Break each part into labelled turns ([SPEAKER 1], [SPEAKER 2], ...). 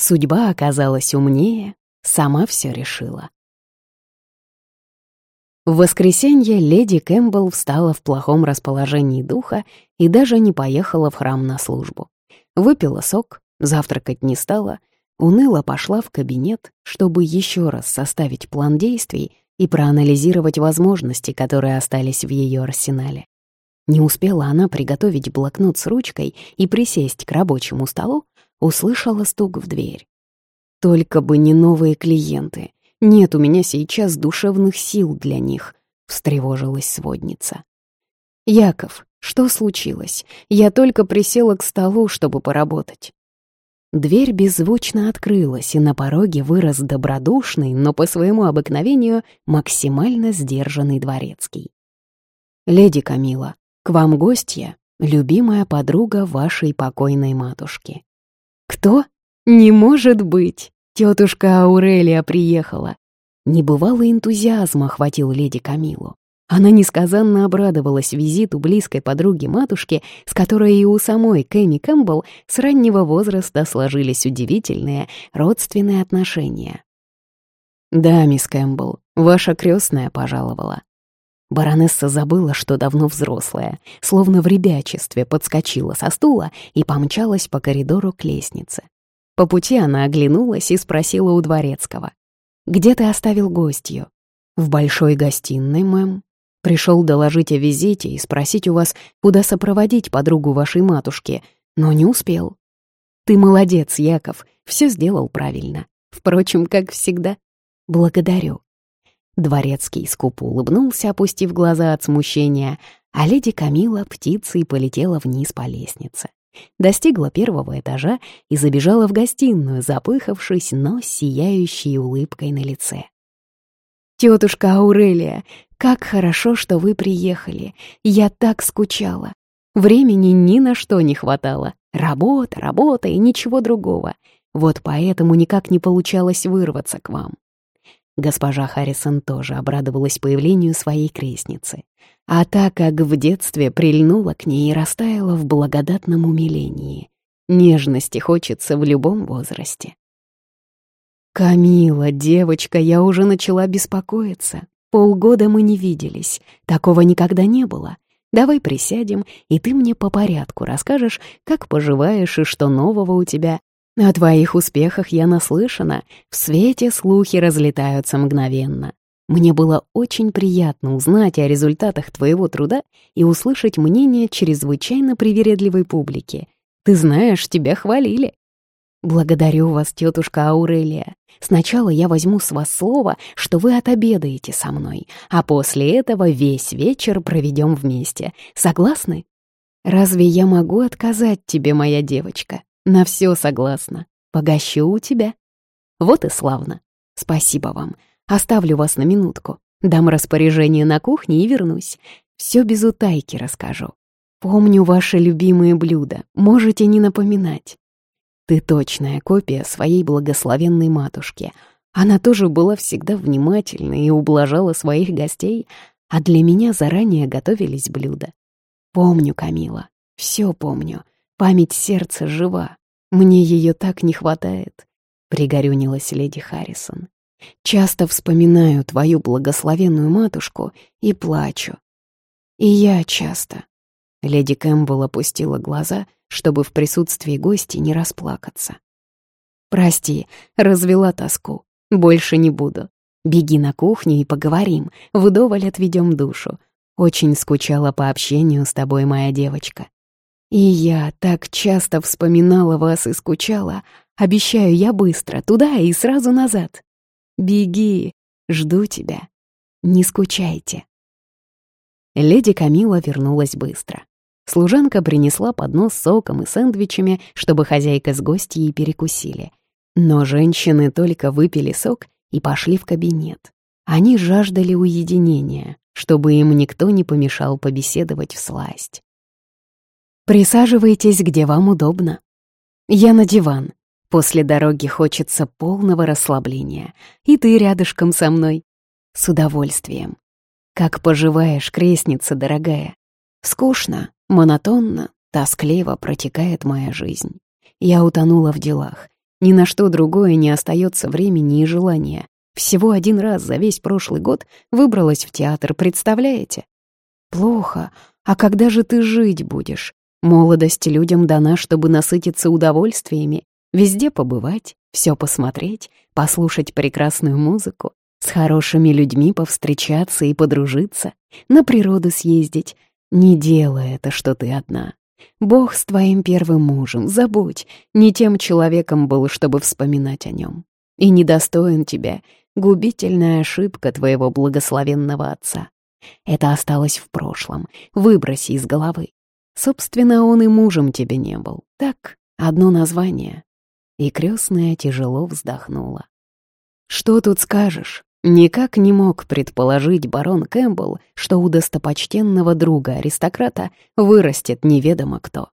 [SPEAKER 1] Судьба оказалась умнее, сама все решила. В воскресенье леди Кэмпбелл встала в плохом расположении духа и даже не поехала в храм на службу. Выпила сок, завтракать не стала, уныло пошла в кабинет, чтобы еще раз составить план действий и проанализировать возможности, которые остались в ее арсенале. Не успела она приготовить блокнот с ручкой и присесть к рабочему столу, услышала стук в дверь. «Только бы не новые клиенты. Нет у меня сейчас душевных сил для них», — встревожилась сводница. «Яков, что случилось? Я только присела к столу, чтобы поработать». Дверь беззвучно открылась, и на пороге вырос добродушный, но по своему обыкновению максимально сдержанный дворецкий. «Леди Камила, к вам гостья, любимая подруга вашей покойной матушки». «Кто? Не может быть! Тетушка Аурелия приехала!» Небывалый энтузиазм охватил леди Камилу. Она несказанно обрадовалась визиту близкой подруги матушки, с которой и у самой Кэми Кэмпбелл с раннего возраста сложились удивительные родственные отношения. «Да, мисс Кэмпбелл, ваша крестная пожаловала». Баронесса забыла, что давно взрослая, словно в ребячестве подскочила со стула и помчалась по коридору к лестнице. По пути она оглянулась и спросила у дворецкого. «Где ты оставил гостью?» «В большой гостиной, мэм. Пришел доложить о визите и спросить у вас, куда сопроводить подругу вашей матушки, но не успел». «Ты молодец, Яков, все сделал правильно. Впрочем, как всегда. Благодарю». Дворецкий скупо улыбнулся, опустив глаза от смущения, а леди Камила птицей полетела вниз по лестнице. Достигла первого этажа и забежала в гостиную, запыхавшись, но сияющей улыбкой на лице. «Тетушка Аурелия, как хорошо, что вы приехали. Я так скучала. Времени ни на что не хватало. Работа, работа и ничего другого. Вот поэтому никак не получалось вырваться к вам. Госпожа Харрисон тоже обрадовалась появлению своей крестницы. А так как в детстве прильнула к ней и растаяла в благодатном умилении. Нежности хочется в любом возрасте. «Камила, девочка, я уже начала беспокоиться. Полгода мы не виделись, такого никогда не было. Давай присядем, и ты мне по порядку расскажешь, как поживаешь и что нового у тебя, о твоих успехах я наслышана, в свете слухи разлетаются мгновенно. Мне было очень приятно узнать о результатах твоего труда и услышать мнение чрезвычайно привередливой публики. Ты знаешь, тебя хвалили. Благодарю вас, тетушка Аурелия. Сначала я возьму с вас слово, что вы отобедаете со мной, а после этого весь вечер проведем вместе. Согласны? Разве я могу отказать тебе, моя девочка? На все согласна. Погощу у тебя. Вот и славно. Спасибо вам. Оставлю вас на минутку. Дам распоряжение на кухне и вернусь. Все без утайки расскажу. Помню ваши любимые блюда. Можете не напоминать. Ты точная копия своей благословенной матушки. Она тоже была всегда внимательна и ублажала своих гостей, а для меня заранее готовились блюда. Помню, Камила, все помню. Память сердца жива. Мне ее так не хватает, — пригорюнилась леди Харрисон. Часто вспоминаю твою благословенную матушку и плачу. И я часто. Леди Кэмпбелл опустила глаза, чтобы в присутствии гостей не расплакаться. «Прости, развела тоску. Больше не буду. Беги на кухню и поговорим, вдоволь отведем душу. Очень скучала по общению с тобой, моя девочка. И я так часто вспоминала вас и скучала. Обещаю, я быстро, туда и сразу назад. Беги, жду тебя. Не скучайте. Леди Камила вернулась быстро. Служанка принесла поднос с соком и сэндвичами, чтобы хозяйка с гостьей перекусили. Но женщины только выпили сок и пошли в кабинет. Они жаждали уединения, чтобы им никто не помешал побеседовать в сласть. Присаживайтесь, где вам удобно. Я на диван. После дороги хочется полного расслабления. И ты рядышком со мной. С удовольствием. Как поживаешь, крестница дорогая? Скучно, монотонно, тоскливо протекает моя жизнь. Я утонула в делах. Ни на что другое не остается времени и желания. Всего один раз за весь прошлый год выбралась в театр, представляете? Плохо. А когда же ты жить будешь? Молодость людям дана, чтобы насытиться удовольствиями, везде побывать, все посмотреть, послушать прекрасную музыку, с хорошими людьми повстречаться и подружиться, на природу съездить. Не делай это, что ты одна. Бог с твоим первым мужем, забудь, не тем человеком был, чтобы вспоминать о нем. И недостоин тебя, губительная ошибка твоего благословенного отца. Это осталось в прошлом, выброси из головы. Собственно, он и мужем тебе не был. Так, одно название. И крестная тяжело вздохнула. Что тут скажешь? Никак не мог предположить барон Кэмпбелл, что у достопочтенного друга-аристократа вырастет неведомо кто.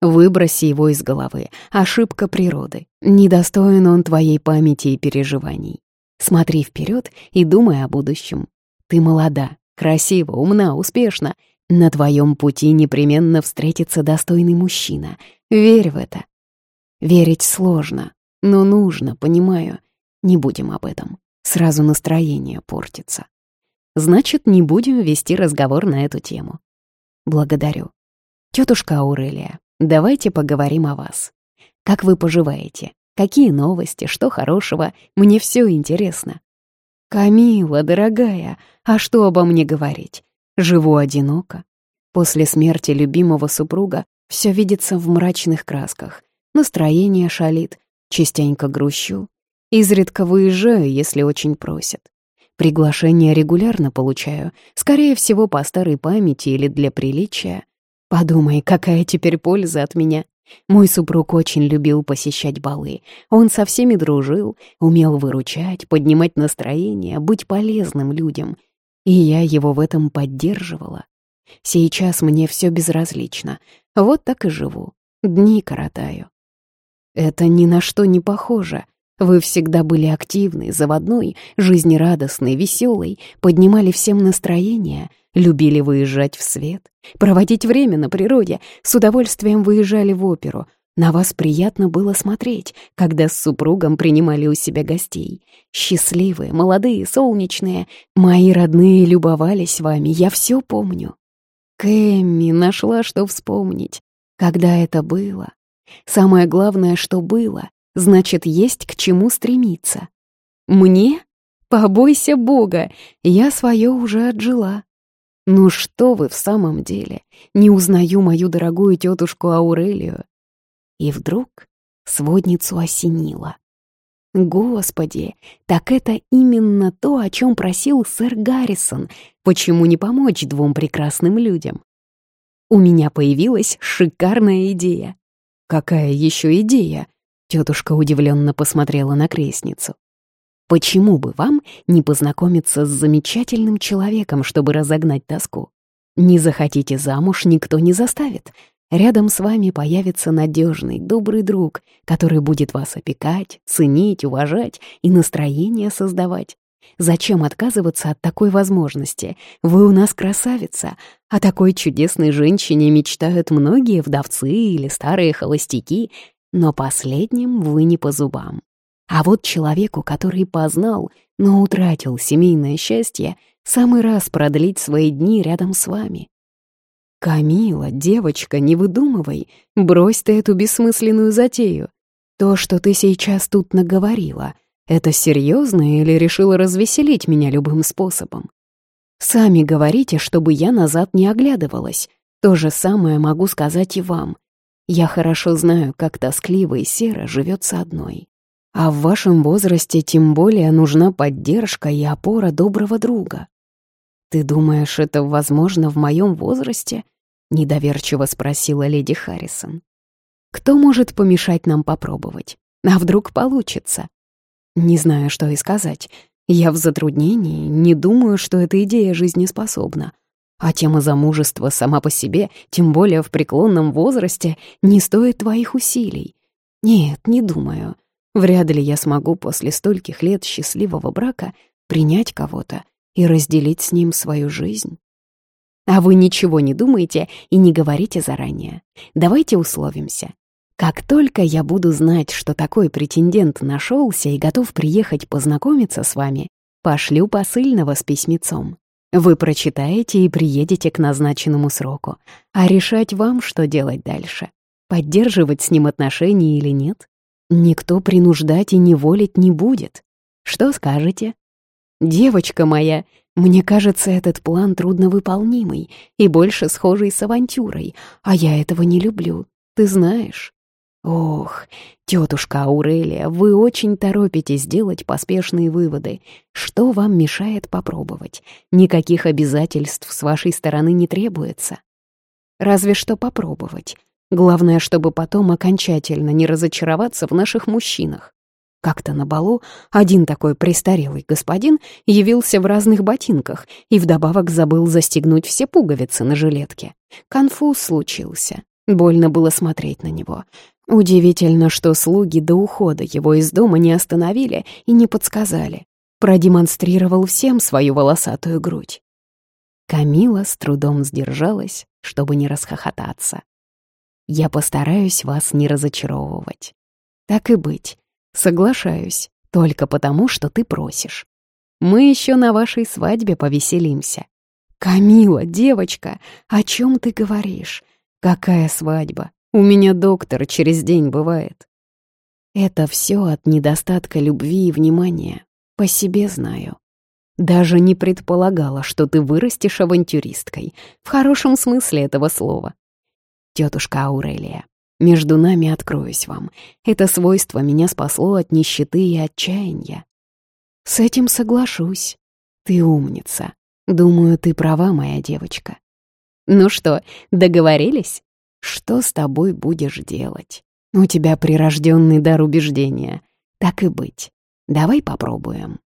[SPEAKER 1] Выброси его из головы. Ошибка природы. Недостоин он твоей памяти и переживаний. Смотри вперед и думай о будущем. Ты молода, красива, умна, успешна. На твоем пути непременно встретится достойный мужчина. Верь в это. Верить сложно, но нужно, понимаю. Не будем об этом. Сразу настроение портится. Значит, не будем вести разговор на эту тему. Благодарю. Тетушка Аурелия, давайте поговорим о вас. Как вы поживаете? Какие новости, что хорошего? Мне все интересно. Камила, дорогая, а что обо мне говорить? Живу одиноко. После смерти любимого супруга все видится в мрачных красках. Настроение шалит, частенько грущу. Изредка выезжаю, если очень просят. Приглашения регулярно получаю, скорее всего, по старой памяти или для приличия. Подумай, какая теперь польза от меня. Мой супруг очень любил посещать балы. Он со всеми дружил, умел выручать, поднимать настроение, быть полезным людям. И я его в этом поддерживала. Сейчас мне все безразлично. Вот так и живу. Дни коротаю. Это ни на что не похоже — вы всегда были активны, заводной, жизнерадостной, веселой, поднимали всем настроение, любили выезжать в свет, проводить время на природе, с удовольствием выезжали в оперу. На вас приятно было смотреть, когда с супругом принимали у себя гостей. Счастливые, молодые, солнечные, мои родные любовались вами, я все помню. Кэмми нашла, что вспомнить. Когда это было? Самое главное, что было, значит, есть к чему стремиться. Мне? Побойся Бога, я свое уже отжила. Ну что вы в самом деле? Не узнаю мою дорогую тетушку Аурелию. И вдруг сводницу осенило. Господи, так это именно то, о чем просил сэр Гаррисон. Почему не помочь двум прекрасным людям? У меня появилась шикарная идея. Какая еще идея? Тетушка удивленно посмотрела на крестницу. «Почему бы вам не познакомиться с замечательным человеком, чтобы разогнать тоску? Не захотите замуж, никто не заставит. Рядом с вами появится надежный, добрый друг, который будет вас опекать, ценить, уважать и настроение создавать. Зачем отказываться от такой возможности? Вы у нас красавица. О такой чудесной женщине мечтают многие вдовцы или старые холостяки, но последним вы не по зубам. А вот человеку, который познал, но утратил семейное счастье, самый раз продлить свои дни рядом с вами. «Камила, девочка, не выдумывай, брось ты эту бессмысленную затею. То, что ты сейчас тут наговорила, это серьезно или решила развеселить меня любым способом? Сами говорите, чтобы я назад не оглядывалась. То же самое могу сказать и вам. Я хорошо знаю, как тоскливо и серо живется одной. А в вашем возрасте тем более нужна поддержка и опора доброго друга. Ты думаешь, это возможно в моем возрасте? Недоверчиво спросила леди Харрисон. Кто может помешать нам попробовать? А вдруг получится? Не знаю, что и сказать. Я в затруднении, не думаю, что эта идея жизнеспособна. А тема замужества сама по себе, тем более в преклонном возрасте, не стоит твоих усилий. Нет, не думаю. Вряд ли я смогу после стольких лет счастливого брака принять кого-то и разделить с ним свою жизнь. А вы ничего не думаете и не говорите заранее. Давайте условимся. Как только я буду знать, что такой претендент нашелся и готов приехать познакомиться с вами, пошлю посыльного с письмецом. Вы прочитаете и приедете к назначенному сроку, а решать вам, что делать дальше. Поддерживать с ним отношения или нет? Никто принуждать и неволить не будет. Что скажете? Девочка моя, мне кажется, этот план трудновыполнимый и больше схожий с авантюрой, а я этого не люблю, ты знаешь. Ох, тетушка Аурелия, вы очень торопитесь делать поспешные выводы. Что вам мешает попробовать? Никаких обязательств с вашей стороны не требуется. Разве что попробовать. Главное, чтобы потом окончательно не разочароваться в наших мужчинах. Как-то на балу один такой престарелый господин явился в разных ботинках и вдобавок забыл застегнуть все пуговицы на жилетке. Конфуз случился. Больно было смотреть на него. Удивительно, что слуги до ухода его из дома не остановили и не подсказали. Продемонстрировал всем свою волосатую грудь. Камила с трудом сдержалась, чтобы не расхохотаться. Я постараюсь вас не разочаровывать. Так и быть, соглашаюсь, только потому, что ты просишь. Мы еще на вашей свадьбе повеселимся. Камила, девочка, о чем ты говоришь? Какая свадьба? У меня доктор через день бывает. Это все от недостатка любви и внимания. По себе знаю. Даже не предполагала, что ты вырастешь авантюристкой. В хорошем смысле этого слова. Тетушка Аурелия, между нами откроюсь вам. Это свойство меня спасло от нищеты и отчаяния. С этим соглашусь. Ты умница. Думаю, ты права, моя девочка. Ну что, договорились? Что с тобой будешь делать? У тебя прирожденный дар убеждения. Так и быть. Давай попробуем.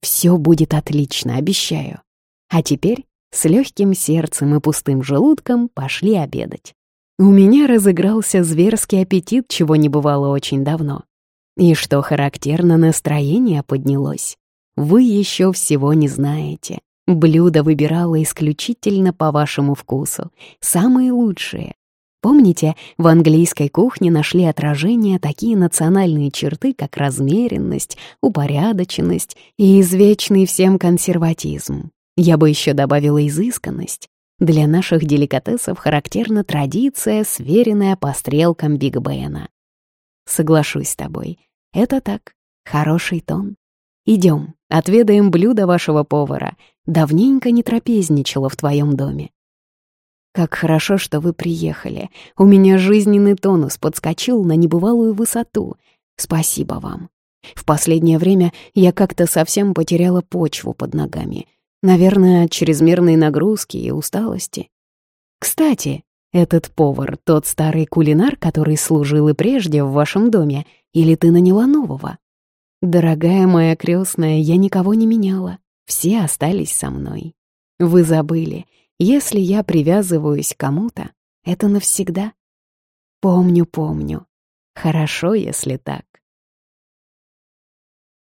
[SPEAKER 1] Все будет отлично, обещаю. А теперь с легким сердцем и пустым желудком пошли обедать. У меня разыгрался зверский аппетит, чего не бывало очень давно. И что характерно, настроение поднялось. Вы еще всего не знаете. Блюдо выбирала исключительно по вашему вкусу. Самые лучшие. Помните, в английской кухне нашли отражение такие национальные черты, как размеренность, упорядоченность и извечный всем консерватизм. Я бы еще добавила изысканность. Для наших деликатесов характерна традиция, сверенная по стрелкам Биг Бена. Соглашусь с тобой. Это так, хороший тон. Идем, отведаем блюдо вашего повара. Давненько не трапезничала в твоем доме. Как хорошо, что вы приехали. У меня жизненный тонус подскочил на небывалую высоту. Спасибо вам. В последнее время я как-то совсем потеряла почву под ногами — Наверное, от чрезмерной нагрузки и усталости. Кстати, этот повар — тот старый кулинар, который служил и прежде в вашем доме, или ты наняла нового? Дорогая моя крестная, я никого не меняла. Все остались со мной. Вы забыли, если я привязываюсь к кому-то, это навсегда. Помню, помню. Хорошо, если так.